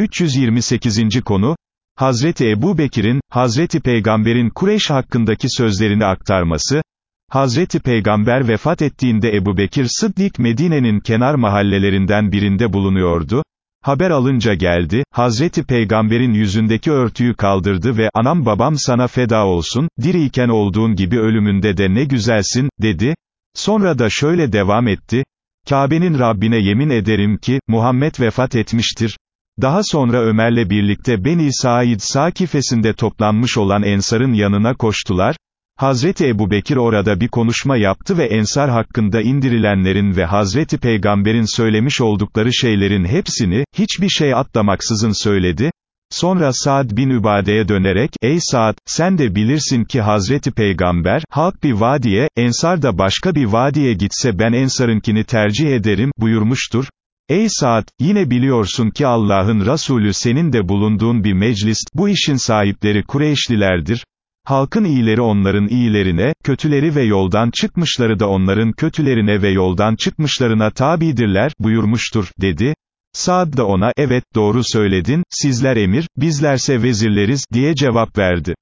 328. konu, Hazreti Ebu Bekir'in, Hazreti Peygamber'in Kureyş hakkındaki sözlerini aktarması, Hazreti Peygamber vefat ettiğinde Ebu Bekir Sıddik Medine'nin kenar mahallelerinden birinde bulunuyordu, haber alınca geldi, Hazreti Peygamber'in yüzündeki örtüyü kaldırdı ve, anam babam sana feda olsun, diriyken olduğun gibi ölümünde de ne güzelsin, dedi, sonra da şöyle devam etti, Kabe'nin Rabbine yemin ederim ki, Muhammed vefat etmiştir, daha sonra Ömer'le birlikte Beni Said Sakifesinde toplanmış olan Ensar'ın yanına koştular, Hazreti Ebu Bekir orada bir konuşma yaptı ve Ensar hakkında indirilenlerin ve Hazreti Peygamber'in söylemiş oldukları şeylerin hepsini, hiçbir şey atlamaksızın söyledi, Sonra Saad bin Übade'ye dönerek, ey Saad, sen de bilirsin ki Hazreti Peygamber, halk bir vadiye, Ensar da başka bir vadiye gitse ben Ensar'ınkini tercih ederim, buyurmuştur. Ey Saad, yine biliyorsun ki Allah'ın Resulü senin de bulunduğun bir meclis, bu işin sahipleri Kureyşlilerdir. Halkın iyileri onların iyilerine, kötüleri ve yoldan çıkmışları da onların kötülerine ve yoldan çıkmışlarına tabidirler, buyurmuştur, dedi. Saad da ona, evet, doğru söyledin, sizler emir, bizlerse vezirleriz, diye cevap verdi.